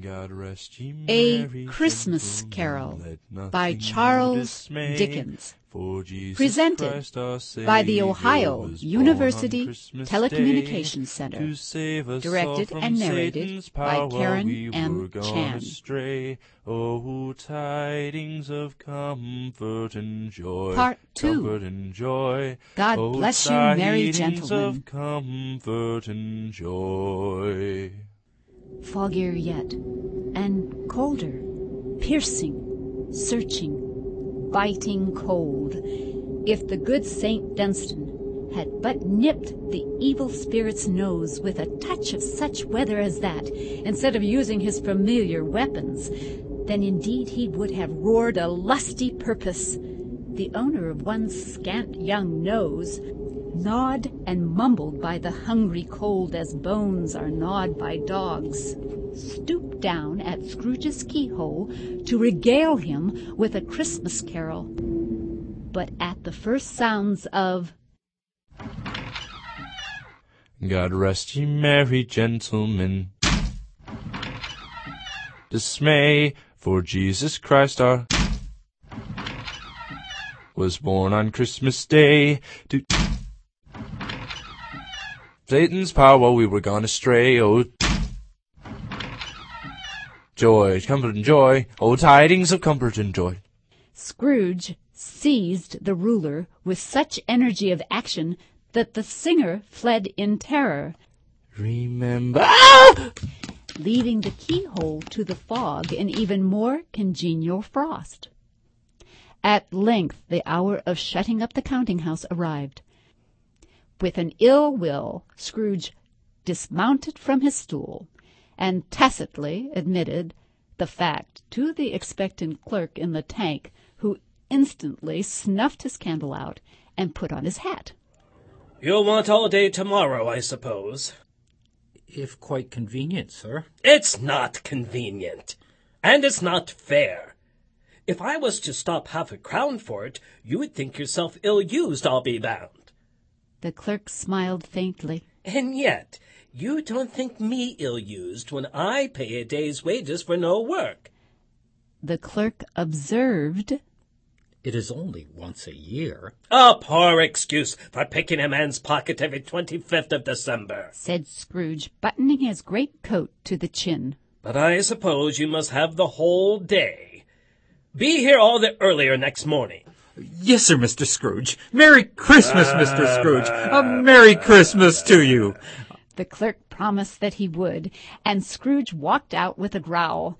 God rest ye A Christmas Carol by Charles Dickens. Presented by the Ohio University Telecommunications. Center. To save us all Directed and narrated by Karen we M. Chan. astray. Oh, tidings of comfort and joy. Part two. Comfort and joy. God oh, bless you, merry gentlemen. of comfort and joy. Foggier yet, and colder, piercing, searching, biting cold. If the good Saint Dunstan had but nipped the evil spirit's nose with a touch of such weather as that, instead of using his familiar weapons, then indeed he would have roared a lusty purpose. The owner of one scant young nose, gnawed and mumbled by the hungry cold as bones are gnawed by dogs, stooped down at Scrooge's keyhole to regale him with a Christmas carol. But at the first sounds of God rest ye merry gentlemen. Dismay, for Jesus Christ our was born on Christmas Day to Satan's power we were gone astray. Oh, joy, comfort and joy. Oh, tidings of comfort and joy. Scrooge seized the ruler with such energy of action that the singer fled in terror, Remember. Leaving the keyhole to the fog in even more congenial frost. At length the hour of shutting up the counting house arrived. With an ill will, Scrooge dismounted from his stool, and tacitly admitted the fact to the expectant clerk in the tank, who instantly snuffed his candle out and put on his hat. You'll want all day tomorrow, I suppose. If quite convenient, sir. It's not convenient. And it's not fair. If I was to stop half a crown for it, you would think yourself ill-used, I'll be bound. The clerk smiled faintly. And yet, you don't think me ill-used when I pay a day's wages for no work. The clerk observed It is only once a year. A poor excuse for picking a man's pocket every 25th of December. said Scrooge, buttoning his great coat to the chin. But I suppose you must have the whole day. Be here all the earlier next morning. Yes, sir, Mr. Scrooge. Merry Christmas, ah, Mr. Ah, Scrooge. Ah, a Merry Christmas to you. The clerk promised that he would, and Scrooge walked out with a growl.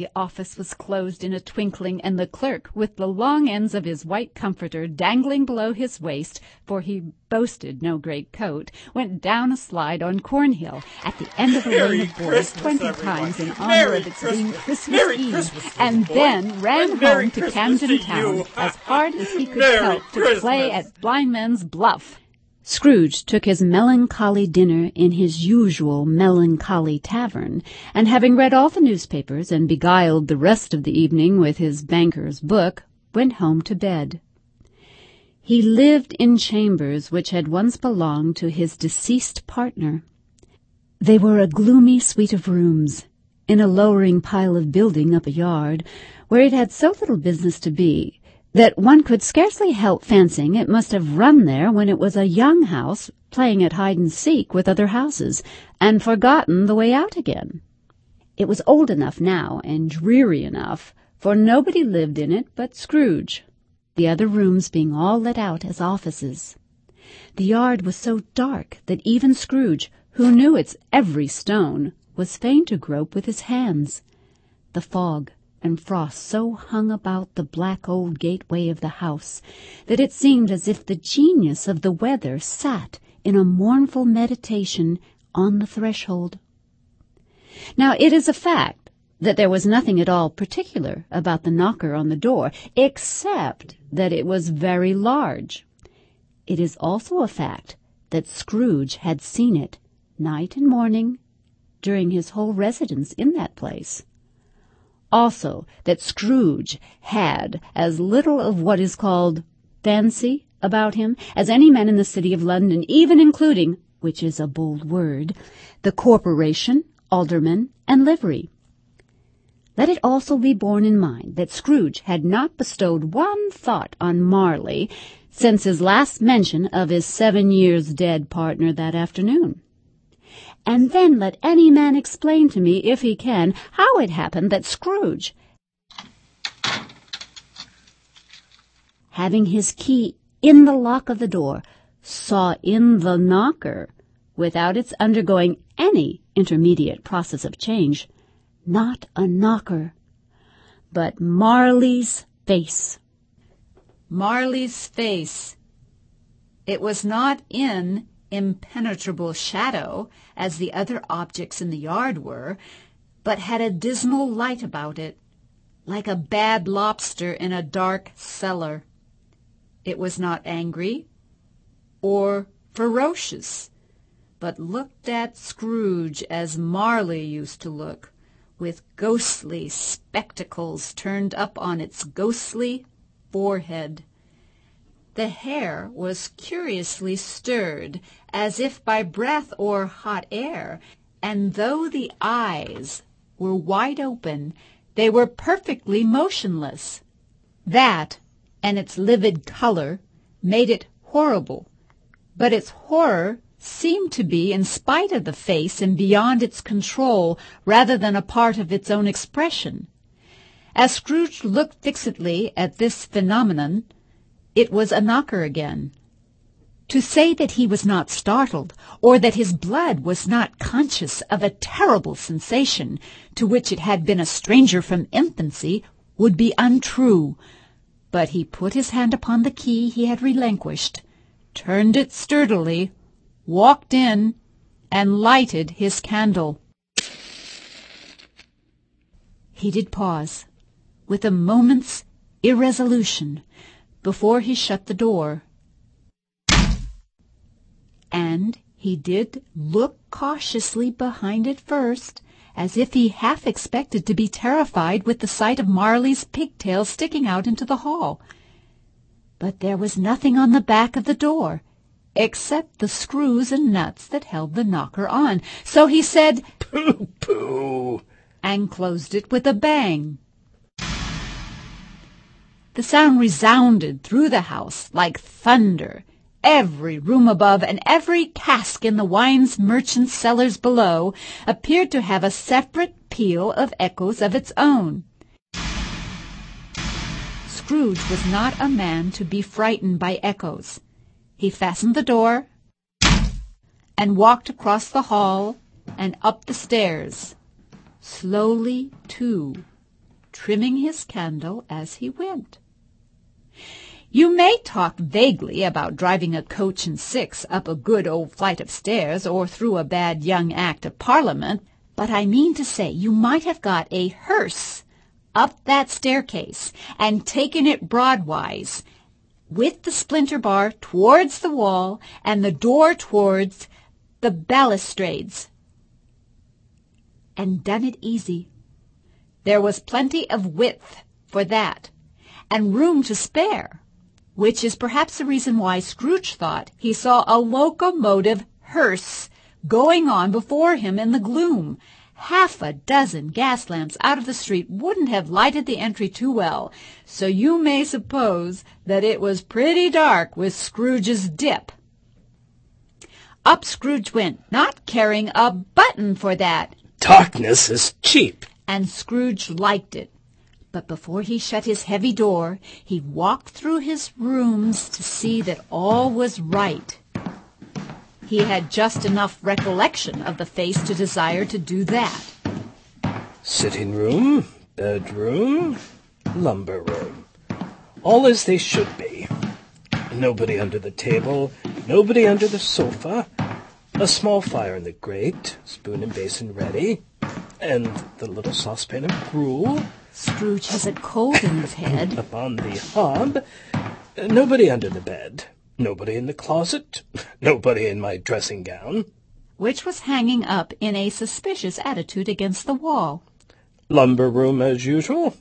The office was closed in a twinkling, and the clerk, with the long ends of his white comforter dangling below his waist, for he boasted no great coat, went down a slide on Cornhill at the end of a lane of boys twenty times in honor Merry of its being Christmas. Christmas Merry Eve, Christmas, and boy. then ran And Merry home to Camden to Town as hard as he could Merry help to Christmas. play at Blind Man's Bluff. Scrooge took his melancholy dinner in his usual melancholy tavern, and having read all the newspapers and beguiled the rest of the evening with his banker's book, went home to bed. He lived in chambers which had once belonged to his deceased partner. They were a gloomy suite of rooms, in a lowering pile of building up a yard, where it had so little business to be that one could scarcely help fancying it must have run there when it was a young house playing at hide and seek with other houses, and forgotten the way out again. It was old enough now and dreary enough, for nobody lived in it but Scrooge, the other rooms being all let out as offices. The yard was so dark that even Scrooge, who knew its every stone, was fain to grope with his hands. The fog and frost so hung about the black old gateway of the house that it seemed as if the genius of the weather sat in a mournful meditation on the threshold. Now it is a fact that there was nothing at all particular about the knocker on the door, except that it was very large. It is also a fact that Scrooge had seen it night and morning during his whole residence in that place. Also, that Scrooge had as little of what is called fancy about him as any man in the city of London, even including, which is a bold word, the corporation, aldermen, and livery. Let it also be borne in mind that Scrooge had not bestowed one thought on Marley since his last mention of his seven years dead partner that afternoon. And then let any man explain to me, if he can, how it happened that Scrooge, having his key in the lock of the door, saw in the knocker, without its undergoing any intermediate process of change, not a knocker, but Marley's face. Marley's face. It was not in impenetrable shadow, as the other objects in the yard were, but had a dismal light about it, like a bad lobster in a dark cellar. It was not angry or ferocious, but looked at Scrooge as Marley used to look, with ghostly spectacles turned up on its ghostly forehead. The hair was curiously stirred, as if by breath or hot air, and though the eyes were wide open, they were perfectly motionless. That, and its livid color, made it horrible, but its horror seemed to be in spite of the face and beyond its control rather than a part of its own expression. As Scrooge looked fixedly at this phenomenon, it was a knocker again. To say that he was not startled, or that his blood was not conscious of a terrible sensation to which it had been a stranger from infancy, would be untrue. But he put his hand upon the key he had relinquished, turned it sturdily, walked in, and lighted his candle. He did pause, with a moment's irresolution, before he shut the door. And he did look cautiously behind it first, as if he half expected to be terrified with the sight of Marley's pigtail sticking out into the hall. But there was nothing on the back of the door, except the screws and nuts that held the knocker on. So he said, Pooh, pooh, and closed it with a bang. The sound resounded through the house like thunder. Every room above and every cask in the wines merchant's cellars below appeared to have a separate peal of echoes of its own. Scrooge was not a man to be frightened by echoes. He fastened the door and walked across the hall and up the stairs, slowly too, trimming his candle as he went. You may talk vaguely about driving a coach and six up a good old flight of stairs or through a bad young Act of Parliament, but I mean to say you might have got a hearse up that staircase and taken it broadwise, with the splinter bar towards the wall and the door towards the balustrades, and done it easy. There was plenty of width for that, and room to spare, which is perhaps the reason why Scrooge thought he saw a locomotive hearse going on before him in the gloom. Half a dozen gas lamps out of the street wouldn't have lighted the entry too well, so you may suppose that it was pretty dark with Scrooge's dip. Up Scrooge went, not caring a button for that, darkness is cheap. and Scrooge liked it. But before he shut his heavy door, he walked through his rooms to see that all was right. He had just enough recollection of the face to desire to do that. Sitting room, bedroom, lumber room. All as they should be. Nobody under the table, nobody under the sofa. A small fire in the grate, spoon and basin ready, and the little saucepan of gruel Scrooge has a cold in his head. upon the hob. Nobody under the bed. Nobody in the closet. Nobody in my dressing gown. which was hanging up in a suspicious attitude against the wall. Lumber room as usual.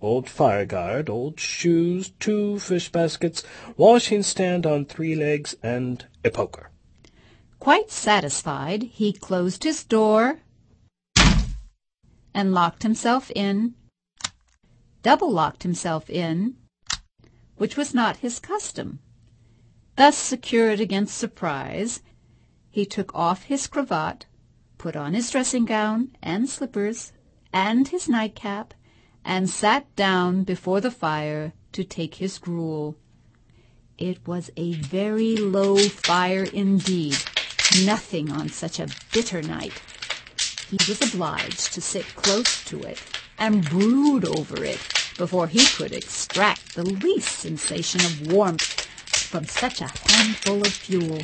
Old fire guard, old shoes, two fish baskets, washing stand on three legs, and a poker. Quite satisfied, he closed his door and locked himself in double-locked himself in, which was not his custom. Thus secured against surprise, he took off his cravat, put on his dressing gown and slippers, and his nightcap, and sat down before the fire to take his gruel. It was a very low fire indeed, nothing on such a bitter night. He was obliged to sit close to it and brood over it before he could extract the least sensation of warmth from such a handful of fuel.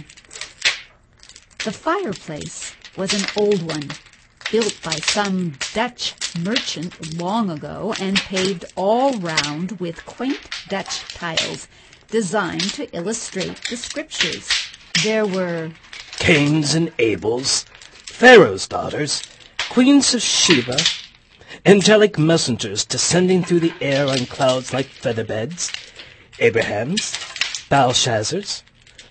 The fireplace was an old one, built by some Dutch merchant long ago and paved all round with quaint Dutch tiles designed to illustrate the scriptures. There were Cains and Abels, Pharaoh's daughters, queens of Sheba, angelic messengers descending through the air on clouds like feather beds, Abrahams, Belshazzars,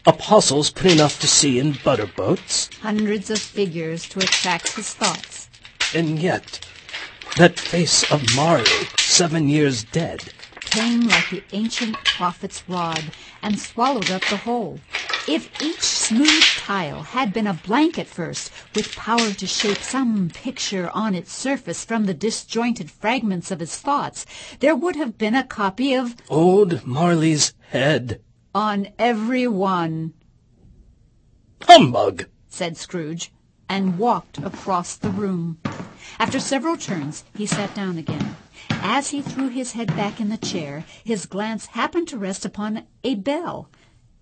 apostles putting off to sea in butter boats, hundreds of figures to attract his thoughts. and yet that face of Marley, seven years dead, came like the ancient prophet's rod and swallowed up the whole. If each smooth tile had been a blank at first, with power to shape some picture on its surface from the disjointed fragments of his thoughts, there would have been a copy of old Marley's head. on every one, Humbug! said Scrooge, and walked across the room. After several turns, he sat down again. As he threw his head back in the chair, his glance happened to rest upon a bell,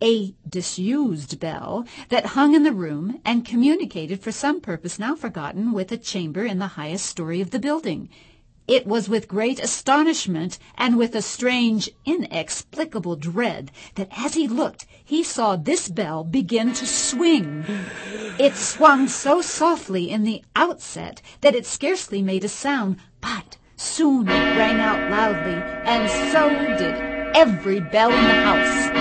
a disused bell that hung in the room and communicated for some purpose now forgotten with a chamber in the highest story of the building. It was with great astonishment and with a strange, inexplicable dread that as he looked he saw this bell begin to swing. It swung so softly in the outset that it scarcely made a sound, but soon it rang out loudly, and so did every bell in the house.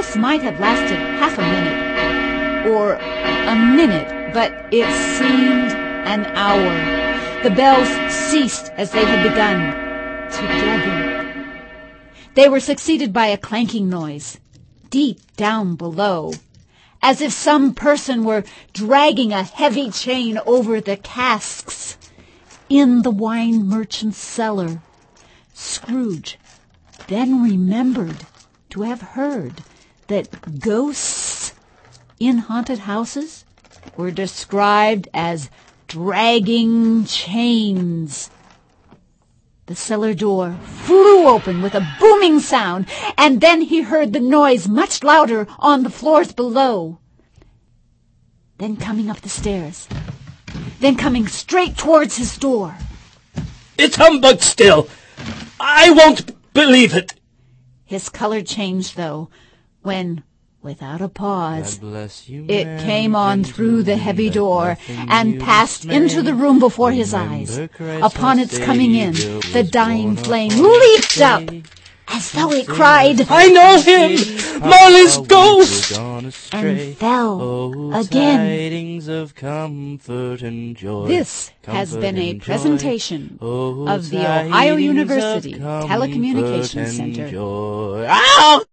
This might have lasted half a minute, or a minute, but it seemed an hour. The bells ceased as they had begun, together. They were succeeded by a clanking noise, deep down below, as if some person were dragging a heavy chain over the casks in the wine merchant's cellar. Scrooge then remembered to have heard that ghosts in haunted houses were described as dragging chains. The cellar door flew open with a booming sound, and then he heard the noise much louder on the floors below. Then coming up the stairs, then coming straight towards his door. It's humbug still! I won't believe it! His color changed, though, when, without a pause, you, it Mary, came on through the heavy door and passed into the room before his eyes. Christmas Upon its coming in, the dying flame leaped up as though it cried I know him! Marley's ghost! and fell Oh, again. tidings of comfort and joy. This has been a presentation Oh, of the Ohio University Telecommunications Center.